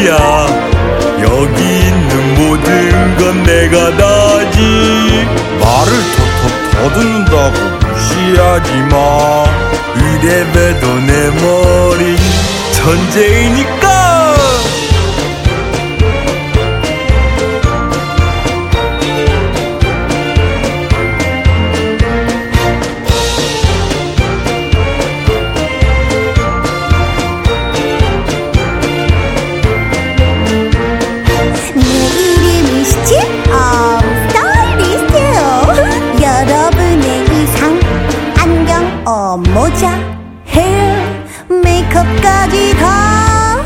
끝이야 여기 있는 모든 건 내가 다지. 말을 톡톡 더듬는다고 무시하지 마. 이래봬도 내 머린 천재이니까 어 모자 헤어 메이크업까지 다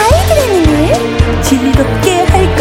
아이들의 눈을 즐겁게 할